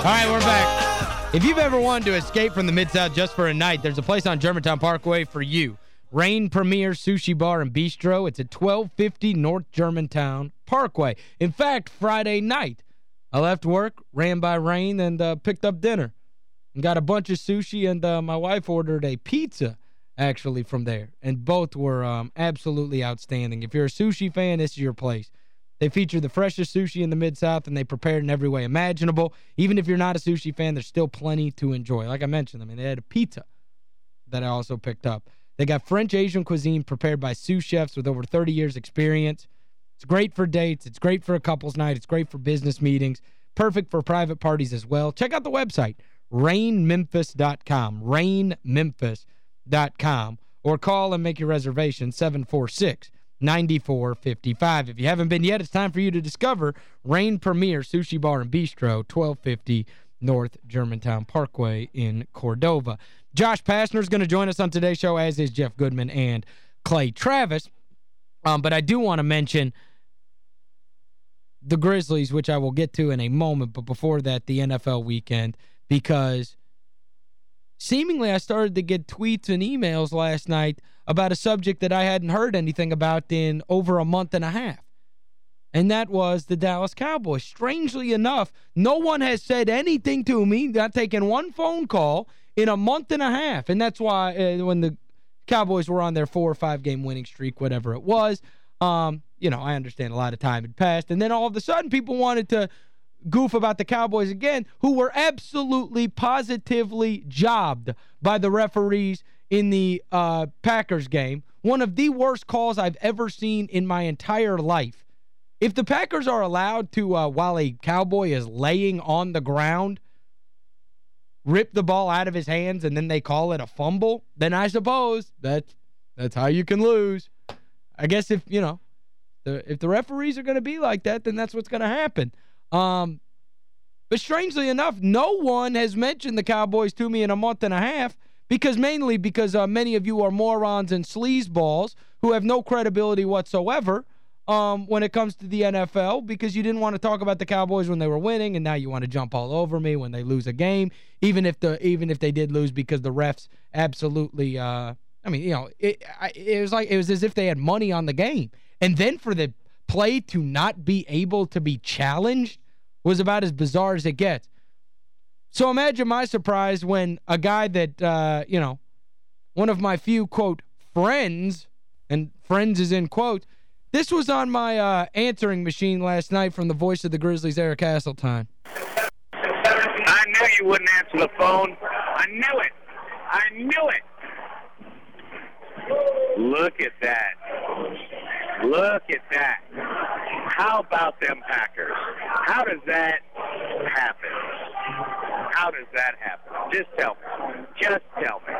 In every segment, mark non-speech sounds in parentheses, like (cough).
All right, we're back. If you've ever wanted to escape from the Mid-South just for a night, there's a place on Germantown Parkway for you. Rain Premier Sushi Bar and Bistro. It's at 1250 North Germantown Parkway. In fact, Friday night, I left work, ran by Rain, and uh, picked up dinner. And got a bunch of sushi, and uh, my wife ordered a pizza, actually, from there. And both were um, absolutely outstanding. If you're a sushi fan, this is your place. They feature the freshest sushi in the Mid-South, and they prepare it in every way imaginable. Even if you're not a sushi fan, there's still plenty to enjoy. Like I mentioned, I mean, they had a pizza that I also picked up. They got French Asian cuisine prepared by sous chefs with over 30 years experience. It's great for dates. It's great for a couple's night. It's great for business meetings. Perfect for private parties as well. Check out the website, reignmemphis.com, reignmemphis.com, or call and make your reservation, 746 9455. If you haven't been yet, it's time for you to discover Rain Premier Sushi Bar and Bistro, 1250 North Germantown Parkway in Cordova. Josh Pastner is going to join us on today's show, as is Jeff Goodman and Clay Travis. Um, but I do want to mention the Grizzlies, which I will get to in a moment, but before that, the NFL weekend, because seemingly I started to get tweets and emails last night about a subject that I hadn't heard anything about in over a month and a half. And that was the Dallas Cowboys. Strangely enough, no one has said anything to me, not taken one phone call in a month and a half. And that's why uh, when the Cowboys were on their four or five game winning streak, whatever it was, um, you know, I understand a lot of time had passed. And then all of a sudden people wanted to goof about the Cowboys again, who were absolutely, positively jobbed by the referees in the uh, Packers game. One of the worst calls I've ever seen in my entire life. If the Packers are allowed to, uh, while a Cowboy is laying on the ground, rip the ball out of his hands and then they call it a fumble, then I suppose that's, that's how you can lose. I guess if, you know, the, if the referees are going to be like that, then that's what's going to happen. Um, but strangely enough, no one has mentioned the Cowboys to me in a month and a half because mainly because uh, many of you are morons and sleazeballs who have no credibility whatsoever um, when it comes to the NFL because you didn't want to talk about the Cowboys when they were winning and now you want to jump all over me when they lose a game even if the even if they did lose because the refs absolutely uh, I mean, you know, it, it was like it was as if they had money on the game. And then for the play to not be able to be challenged was about as bizarre as it gets. So imagine my surprise when a guy that, uh, you know, one of my few, quote, friends, and friends is in quote, this was on my uh, answering machine last night from the voice of the Grizzlies, Eric Hasseltine. I knew you wouldn't answer the phone. I knew it. I knew it. Look at that. Look at that. How about them Packers? How does that happen? How does that happen? Just tell me. Just tell me.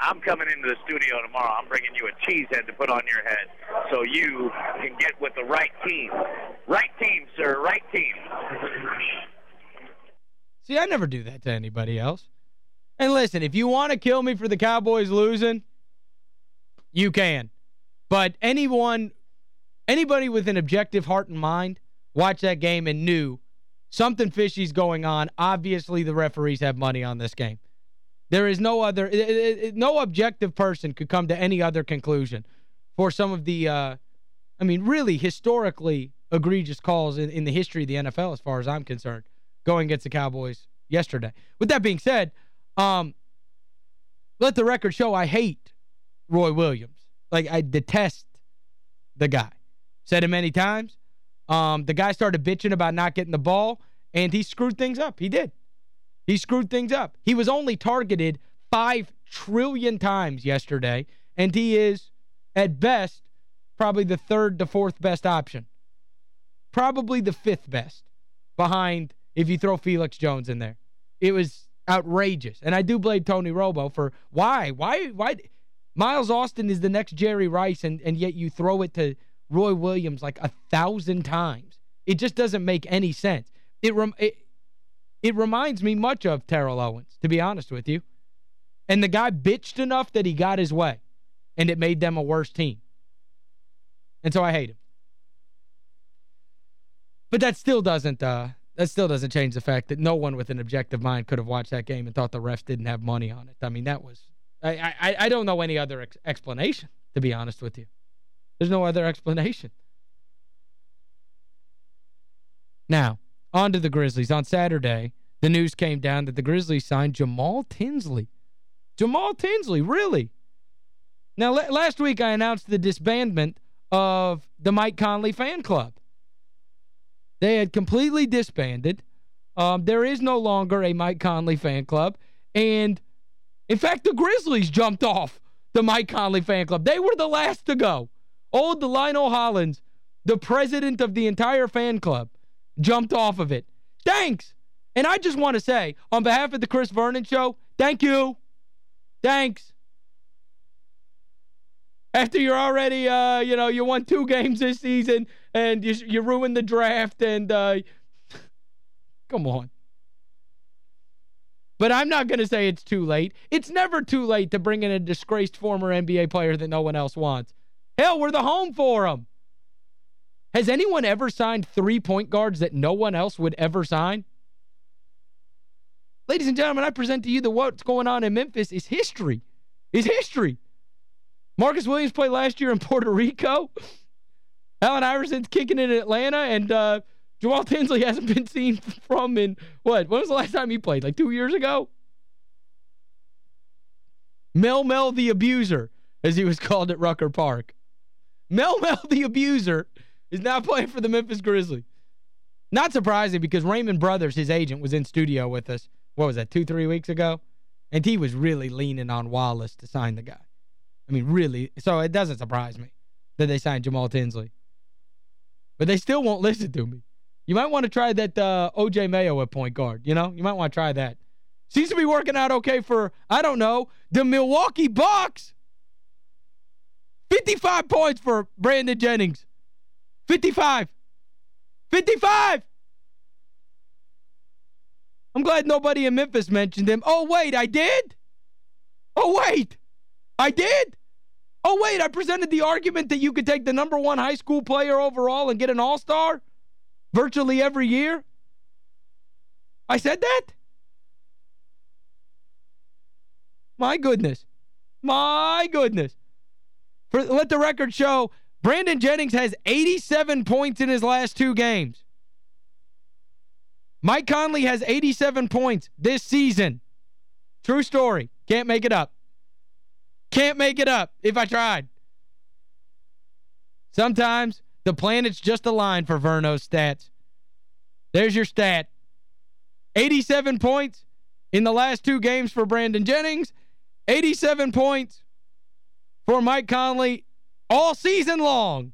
I'm coming into the studio tomorrow. I'm bringing you a cheese head to put on your head so you can get with the right team. Right team, sir. Right team. See, I never do that to anybody else. And listen, if you want to kill me for the Cowboys losing, you can. But anyone, anybody with an objective heart and mind watched that game and knew something fishy's going on. Obviously, the referees have money on this game. There is no other, no objective person could come to any other conclusion for some of the, uh, I mean, really historically egregious calls in, in the history of the NFL as far as I'm concerned, going against the Cowboys yesterday. With that being said, um, let the record show I hate Roy Williams. Like, I detest the guy. Said it many times. Um, the guy started bitching about not getting the ball, and he screwed things up. He did. He screwed things up. He was only targeted 5 trillion times yesterday, and he is, at best, probably the third to fourth best option. Probably the fifth best behind if you throw Felix Jones in there. It was outrageous. And I do blame Tony Romo for why? Why? Why? Miles Austin is the next Jerry Rice, and, and yet you throw it to Roy Williams like a thousand times. It just doesn't make any sense. It, rem it, it reminds me much of Terrell Owens, to be honest with you. And the guy bitched enough that he got his way, and it made them a worse team. And so I hate him. But that still doesn't uh, that still doesn't change the fact that no one with an objective mind could have watched that game and thought the refs didn't have money on it. I mean, that was I I, I don't know any other ex explanation, to be honest with you. There's no other explanation. Now, on to the Grizzlies. On Saturday, the news came down that the Grizzlies signed Jamal Tinsley. Jamal Tinsley, really? Now, last week I announced the disbandment of the Mike Conley fan club. They had completely disbanded. Um, there is no longer a Mike Conley fan club. And, in fact, the Grizzlies jumped off the Mike Conley fan club. They were the last to go. Old Lionel Hollins, the president of the entire fan club, jumped off of it. Thanks. And I just want to say, on behalf of the Chris Vernon Show, thank you. Thanks. After you're already, uh, you know, you won two games this season and you, you ruined the draft and, uh, (sighs) come on. But I'm not going to say it's too late. It's never too late to bring in a disgraced former NBA player that no one else wants. Hell, we're the home for him. Has anyone ever signed three point guards that no one else would ever sign? Ladies and gentlemen, I present to you that what's going on in Memphis is history. Is history. Marcus Williams played last year in (laughs) Puerto Rico. Allen Iverson's kicking in Atlanta, and uh, Jamal Tinsley (laughs) hasn't been seen from in, what, when was the last time he played? Like two years ago? Mel Mel the Abuser, as he was (laughs) called at Rucker Park. Mel Mel the Abuser is now playing for the Memphis Grizzlies. Not surprising because Raymond Brothers, his agent, was in studio with us, what was that, two, three weeks ago? And he was really leaning on Wallace to sign the guy. I mean, really. So it doesn't surprise me that they signed Jamal Tinsley. But they still won't listen to me. You might want to try that uh, O.J. Mayo at point guard, you know? You might want to try that. Seems to be working out okay for, I don't know, the Milwaukee Bucks. 55 points for Brandon Jennings. 55. 55! I'm glad nobody in Memphis mentioned him. Oh, wait, I did? Oh, wait. I did? Oh, wait, I presented the argument that you could take the number one high school player overall and get an all-star virtually every year? I said that? My goodness. My goodness. Let the record show Brandon Jennings has 87 points in his last two games. Mike Conley has 87 points this season. True story. Can't make it up. Can't make it up if I tried. Sometimes the planets just align for Verno's stats. There's your stat. 87 points in the last two games for Brandon Jennings. 87 points for Mike Conley all season long.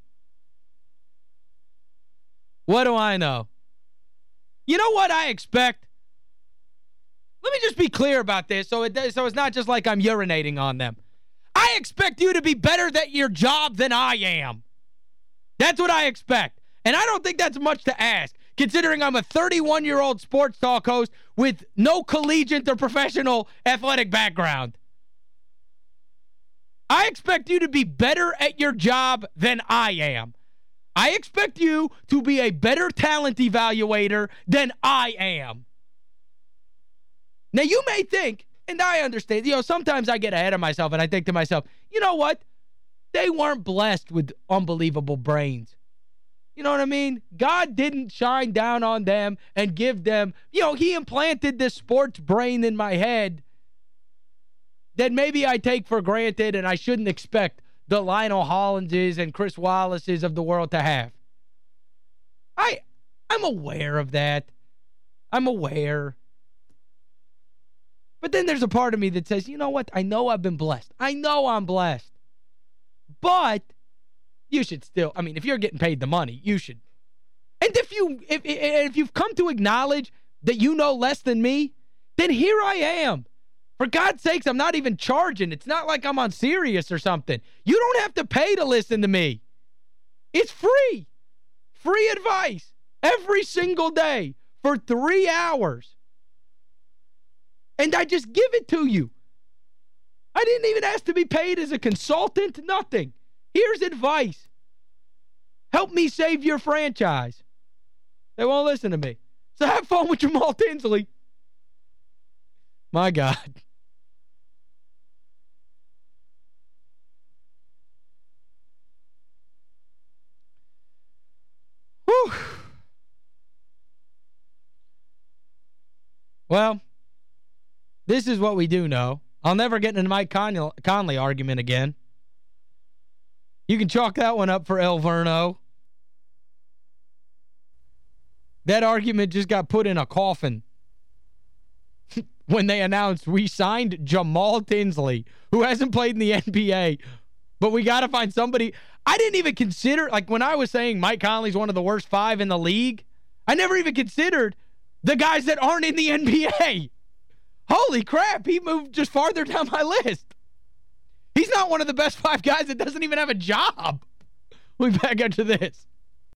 What do I know? You know what I expect? Let me just be clear about this so it so it's not just like I'm urinating on them. I expect you to be better at your job than I am. That's what I expect. And I don't think that's much to ask, considering I'm a 31-year-old sports talk host with no collegiate or professional athletic background. I expect you to be better at your job than I am. I expect you to be a better talent evaluator than I am. Now, you may think, and I understand, you know, sometimes I get ahead of myself and I think to myself, you know what? They weren't blessed with unbelievable brains. You know what I mean? God didn't shine down on them and give them, you know, he implanted this sports brain in my head that maybe I take for granted and I shouldn't expect the Lionel Hollinses and Chris Wallaces of the world to have. I I'm aware of that. I'm aware. But then there's a part of me that says, you know what? I know I've been blessed. I know I'm blessed. But you should still, I mean, if you're getting paid the money, you should. And if you if if you've come to acknowledge that you know less than me, then here I am. For God's sakes, I'm not even charging. It's not like I'm on Sirius or something. You don't have to pay to listen to me. It's free. Free advice every single day for three hours. And I just give it to you. I didn't even ask to be paid as a consultant, nothing. Here's advice. Help me save your franchise. They won't listen to me. So have fun with Jamal Tinsley. My God. Whew. Well, this is what we do know. I'll never get into Mike Conley, Conley argument again. You can chalk that one up for El Verno. That argument just got put in a coffin (laughs) when they announced we signed Jamal Tinsley, who hasn't played in the NBA, but we got to find somebody. I didn't even consider, like when I was saying Mike Conley's one of the worst five in the league, I never even considered the guys that aren't in the NBA. Holy crap, he moved just farther down my list. He's not one of the best five guys that doesn't even have a job. Be back after this.